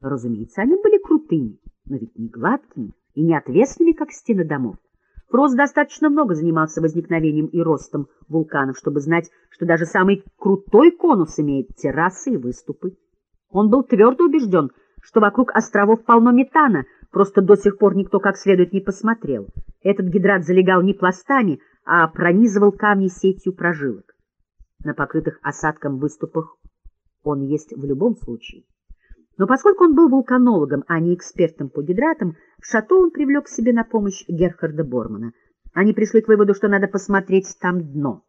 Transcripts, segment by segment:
Разумеется, они были крутыми, но ведь не гладкими и не отвесными, как стены домов. Фрост достаточно много занимался возникновением и ростом вулканов, чтобы знать, что даже самый крутой конус имеет террасы и выступы. Он был твердо убежден, что вокруг островов полно метана, просто до сих пор никто как следует не посмотрел. Этот гидрат залегал не пластами, а пронизывал камни сетью прожилок. На покрытых осадком выступах он есть в любом случае. Но поскольку он был вулканологом, а не экспертом по гидратам, в шато он привлек к себе на помощь Герхарда Бормана. Они пришли к выводу, что надо посмотреть там дно.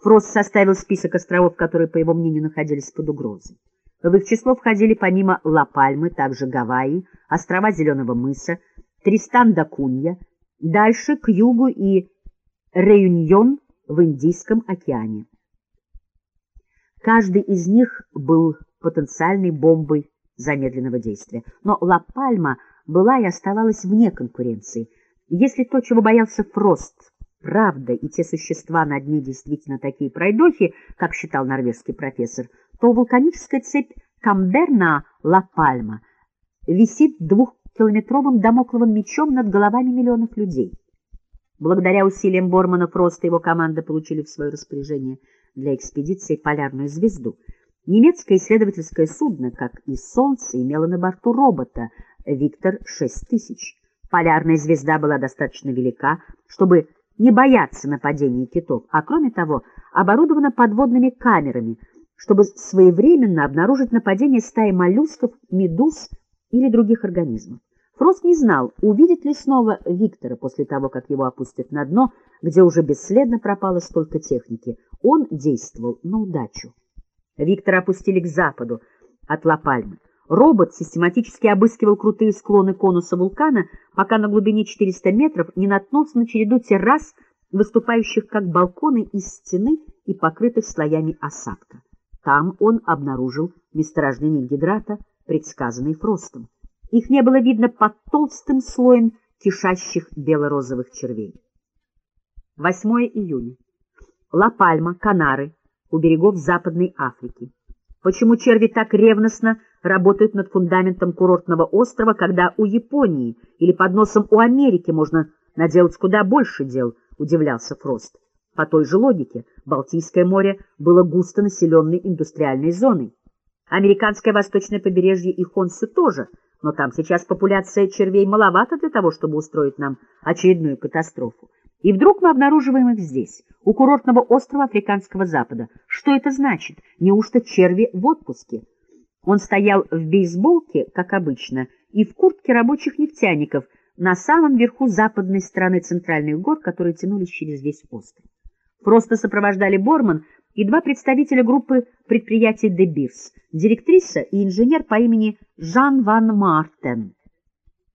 Фрост составил список островов, которые, по его мнению, находились под угрозой. В их число входили помимо Ла-Пальмы также Гавайи, острова Зеленого мыса, Тристан-да-Кунья, дальше к югу и Реюньон в Индийском океане. Каждый из них был потенциальной бомбой замедленного действия. Но Ла-Пальма была и оставалась вне конкуренции. Если то, чего боялся Фрост, правда, и те существа на дне действительно такие пройдохи, как считал норвежский профессор, то вулканическая цепь Камберна-Ла-Пальма висит двухкилометровым домокловым мечом над головами миллионов людей. Благодаря усилиям Бормана Фроста его команда получили в свое распоряжение для экспедиции полярную звезду — Немецкое исследовательское судно, как и Солнце, имело на борту робота «Виктор-6000». Полярная звезда была достаточно велика, чтобы не бояться нападения китов, а кроме того оборудована подводными камерами, чтобы своевременно обнаружить нападение стаи моллюсков, медуз или других организмов. Фрост не знал, увидит ли снова Виктора после того, как его опустят на дно, где уже бесследно пропало столько техники. Он действовал на удачу. Виктора опустили к западу от Ла-Пальмы. Робот систематически обыскивал крутые склоны конуса вулкана, пока на глубине 400 метров не наткнулся на череду террас, выступающих как балконы из стены и покрытых слоями осадка. Там он обнаружил месторождение гидрата, предсказанный Фростом. Их не было видно под толстым слоем кишащих бело-розовых червей. 8 июня. Ла-Пальма, Канары, у берегов Западной Африки. Почему черви так ревностно работают над фундаментом курортного острова, когда у Японии или под носом у Америки можно наделать куда больше дел, удивлялся Фрост. По той же логике, Балтийское море было густо населенной индустриальной зоной. Американское восточное побережье и Хонсы тоже, но там сейчас популяция червей маловато для того, чтобы устроить нам очередную катастрофу. И вдруг мы обнаруживаем их здесь, у курортного острова Африканского Запада. Что это значит? Неужто черви в отпуске? Он стоял в бейсболке, как обычно, и в куртке рабочих нефтяников на самом верху западной стороны центральных гор, которые тянулись через весь остров. Просто сопровождали Борман и два представителя группы предприятий «Де Бирс», директриса и инженер по имени Жан Ван Мартен.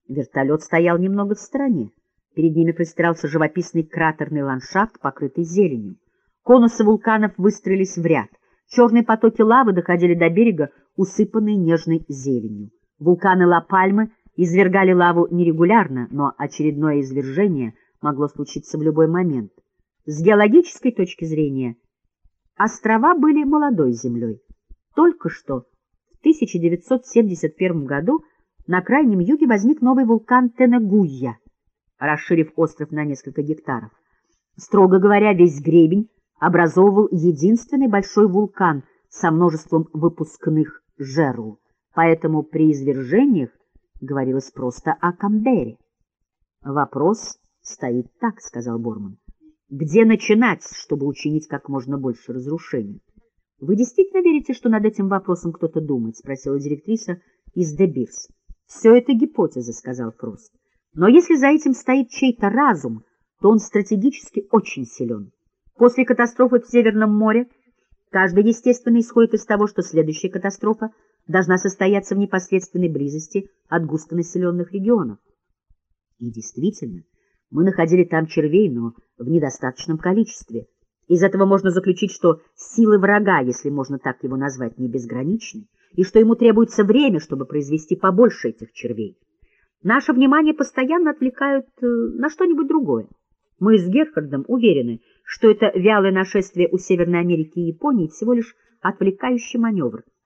Вертолет стоял немного в стороне. Перед ними простирался живописный кратерный ландшафт, покрытый зеленью. Конусы вулканов выстроились в ряд. Черные потоки лавы доходили до берега, усыпанные нежной зеленью. Вулканы Ла-Пальмы извергали лаву нерегулярно, но очередное извержение могло случиться в любой момент. С геологической точки зрения острова были молодой землей. Только что в 1971 году на крайнем юге возник новый вулкан Тенегуйя расширив остров на несколько гектаров. Строго говоря, весь гребень образовывал единственный большой вулкан со множеством выпускных жерл, поэтому при извержениях говорилось просто о Камбере. «Вопрос стоит так», — сказал Борман. «Где начинать, чтобы учинить как можно больше разрушений?» «Вы действительно верите, что над этим вопросом кто-то думает?» — спросила директриса из Дебирс. «Все это гипотеза», — сказал Фрост. Но если за этим стоит чей-то разум, то он стратегически очень силен. После катастрофы в Северном море каждый, естественно, исходит из того, что следующая катастрофа должна состояться в непосредственной близости от густонаселенных регионов. И действительно, мы находили там червей, но в недостаточном количестве. Из этого можно заключить, что силы врага, если можно так его назвать, не безграничны, и что ему требуется время, чтобы произвести побольше этих червей. Наше внимание постоянно отвлекают э, на что-нибудь другое. Мы с Герхардом уверены, что это вялое нашествие у Северной Америки и Японии всего лишь отвлекающий маневр —